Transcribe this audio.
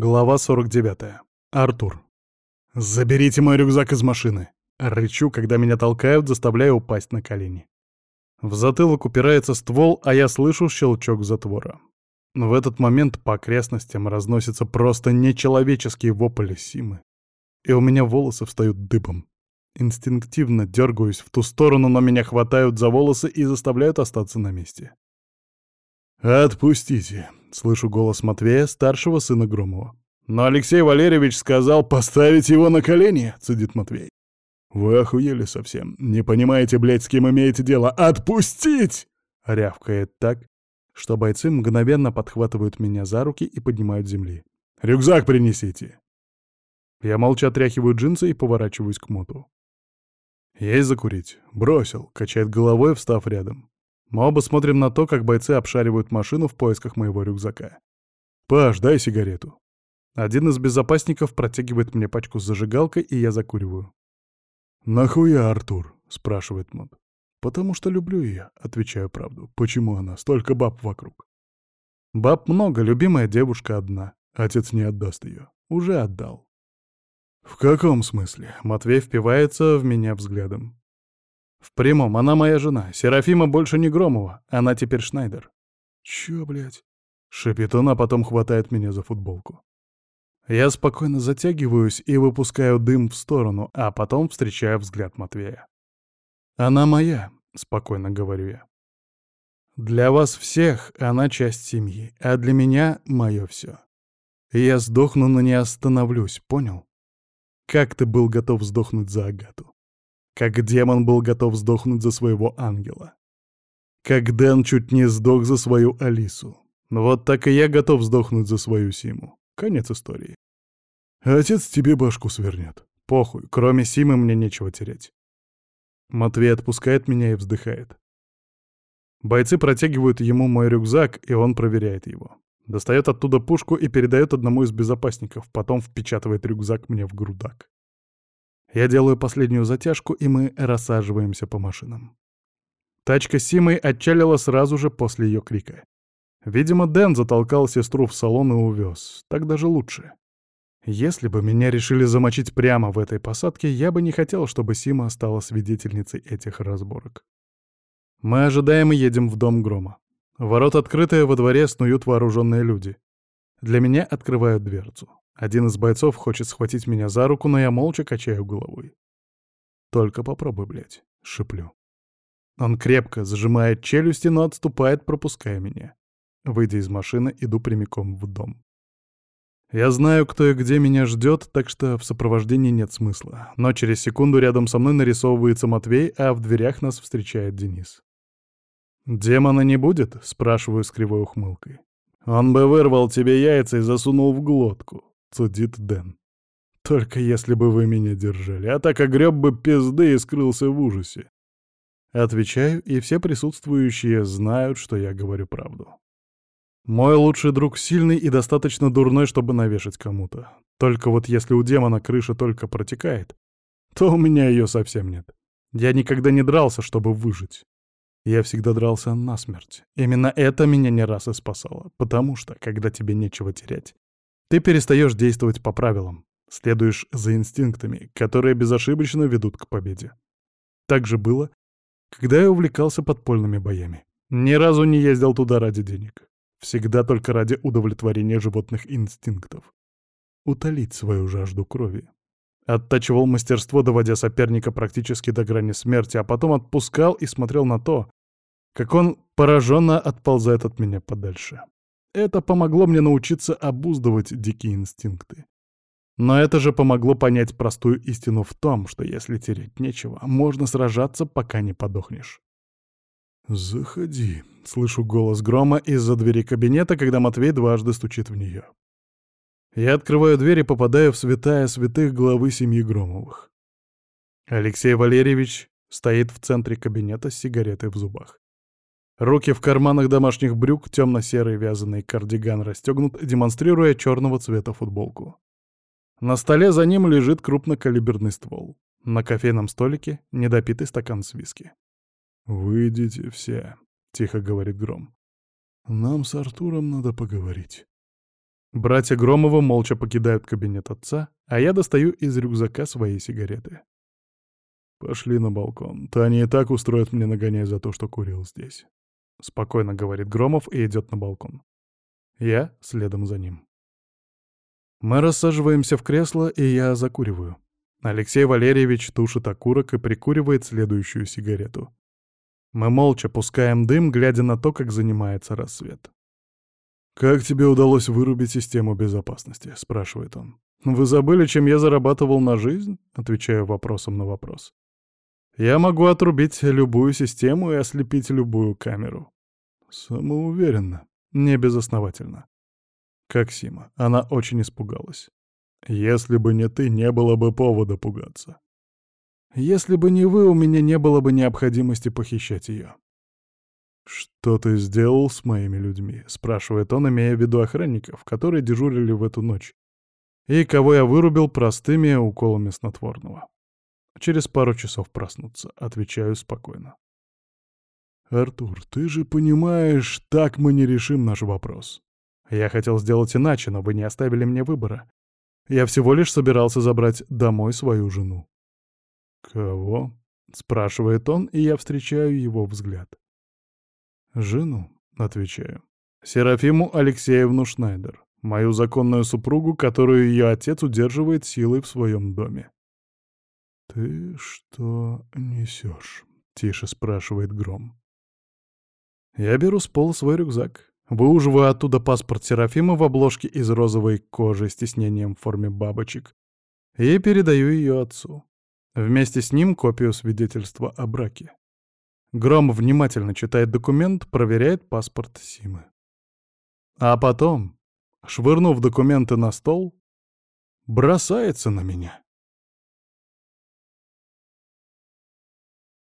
Глава 49. Артур. «Заберите мой рюкзак из машины!» Рычу, когда меня толкают, заставляя упасть на колени. В затылок упирается ствол, а я слышу щелчок затвора. В этот момент по окрестностям разносится просто нечеловеческие вопли Симы. И у меня волосы встают дыбом. Инстинктивно дергаюсь в ту сторону, но меня хватают за волосы и заставляют остаться на месте. «Отпустите!» — слышу голос Матвея, старшего сына Громова. «Но Алексей Валерьевич сказал поставить его на колени!» — цедит Матвей. «Вы охуели совсем. Не понимаете, блядь, с кем имеете дело. Отпустить!» — рявкает так, что бойцы мгновенно подхватывают меня за руки и поднимают с земли. «Рюкзак принесите!» Я молча отряхиваю джинсы и поворачиваюсь к Моту. «Есть закурить?» «Бросил», — качает головой, встав рядом. Мы оба смотрим на то, как бойцы обшаривают машину в поисках моего рюкзака. «Паш, дай сигарету». Один из безопасников протягивает мне пачку с зажигалкой, и я закуриваю. «Нахуя, Артур?» — спрашивает Мод. «Потому что люблю ее», — отвечаю правду. «Почему она? Столько баб вокруг». «Баб много, любимая девушка одна. Отец не отдаст ее. Уже отдал». «В каком смысле?» — Матвей впивается в меня взглядом. В прямом, она моя жена. Серафима больше не Громова, она теперь Шнайдер. Чё, блядь? Шипит он, а потом хватает меня за футболку. Я спокойно затягиваюсь и выпускаю дым в сторону, а потом встречаю взгляд Матвея. «Она моя», — спокойно говорю я. «Для вас всех она часть семьи, а для меня — мое все. Я сдохну, но не остановлюсь, понял? Как ты был готов сдохнуть за Агату? Как демон был готов сдохнуть за своего ангела. Как Дэн чуть не сдох за свою Алису. Вот так и я готов сдохнуть за свою Симу. Конец истории. Отец тебе башку свернет. Похуй, кроме Симы мне нечего терять. Матвей отпускает меня и вздыхает. Бойцы протягивают ему мой рюкзак, и он проверяет его. Достает оттуда пушку и передает одному из безопасников, потом впечатывает рюкзак мне в грудак. Я делаю последнюю затяжку, и мы рассаживаемся по машинам. Тачка Симы отчалила сразу же после ее крика. Видимо, Дэн затолкал сестру в салон и увез. Так даже лучше. Если бы меня решили замочить прямо в этой посадке, я бы не хотел, чтобы Сима стала свидетельницей этих разборок. Мы ожидаем и едем в дом Грома. Ворот открытые, во дворе снуют вооруженные люди. Для меня открывают дверцу. Один из бойцов хочет схватить меня за руку, но я молча качаю головой. «Только попробуй, блядь», — шиплю. Он крепко зажимает челюсти, но отступает, пропуская меня. Выйдя из машины, иду прямиком в дом. Я знаю, кто и где меня ждет, так что в сопровождении нет смысла. Но через секунду рядом со мной нарисовывается Матвей, а в дверях нас встречает Денис. «Демона не будет?» — спрашиваю с кривой ухмылкой. «Он бы вырвал тебе яйца и засунул в глотку», — цедит Дэн. «Только если бы вы меня держали, а так огреб бы пизды и скрылся в ужасе». Отвечаю, и все присутствующие знают, что я говорю правду. Мой лучший друг сильный и достаточно дурной, чтобы навешать кому-то. Только вот если у демона крыша только протекает, то у меня ее совсем нет. Я никогда не дрался, чтобы выжить. Я всегда дрался насмерть. Именно это меня не раз и спасало, потому что, когда тебе нечего терять, ты перестаешь действовать по правилам, следуешь за инстинктами, которые безошибочно ведут к победе. Так же было, когда я увлекался подпольными боями. Ни разу не ездил туда ради денег. Всегда только ради удовлетворения животных инстинктов. Утолить свою жажду крови. Оттачивал мастерство, доводя соперника практически до грани смерти, а потом отпускал и смотрел на то, как он пораженно отползает от меня подальше. Это помогло мне научиться обуздывать дикие инстинкты. Но это же помогло понять простую истину в том, что если терять нечего, можно сражаться, пока не подохнешь. «Заходи», — слышу голос грома из-за двери кабинета, когда Матвей дважды стучит в нее. Я открываю дверь и попадаю в святая святых главы семьи Громовых. Алексей Валерьевич стоит в центре кабинета с сигаретой в зубах. Руки в карманах домашних брюк, темно-серый вязаный кардиган расстегнут, демонстрируя черного цвета футболку. На столе за ним лежит крупнокалиберный ствол. На кофейном столике недопитый стакан с виски. «Выйдите все», — тихо говорит Гром. «Нам с Артуром надо поговорить». Братья Громова молча покидают кабинет отца, а я достаю из рюкзака свои сигареты. «Пошли на балкон. Таня и так устроит мне нагоняй за то, что курил здесь». Спокойно говорит Громов и идет на балкон. Я следом за ним. Мы рассаживаемся в кресло, и я закуриваю. Алексей Валерьевич тушит окурок и прикуривает следующую сигарету. Мы молча пускаем дым, глядя на то, как занимается рассвет. «Как тебе удалось вырубить систему безопасности?» — спрашивает он. «Вы забыли, чем я зарабатывал на жизнь?» — отвечаю вопросом на вопрос. «Я могу отрубить любую систему и ослепить любую камеру». Самоуверенно, не безосновательно. Как Сима, она очень испугалась. «Если бы не ты, не было бы повода пугаться». «Если бы не вы, у меня не было бы необходимости похищать ее». «Что ты сделал с моими людьми?» — спрашивает он, имея в виду охранников, которые дежурили в эту ночь, и кого я вырубил простыми уколами снотворного. Через пару часов проснуться, отвечаю спокойно. «Артур, ты же понимаешь, так мы не решим наш вопрос. Я хотел сделать иначе, но вы не оставили мне выбора. Я всего лишь собирался забрать домой свою жену». «Кого?» — спрашивает он, и я встречаю его взгляд. «Жену», — отвечаю. «Серафиму Алексеевну Шнайдер, мою законную супругу, которую ее отец удерживает силой в своем доме». «Ты что несешь?» — тише спрашивает Гром. Я беру с пола свой рюкзак, выуживаю оттуда паспорт Серафима в обложке из розовой кожи с тиснением в форме бабочек и передаю ее отцу. Вместе с ним копию свидетельства о браке. Гром внимательно читает документ, проверяет паспорт Симы. А потом, швырнув документы на стол, бросается на меня.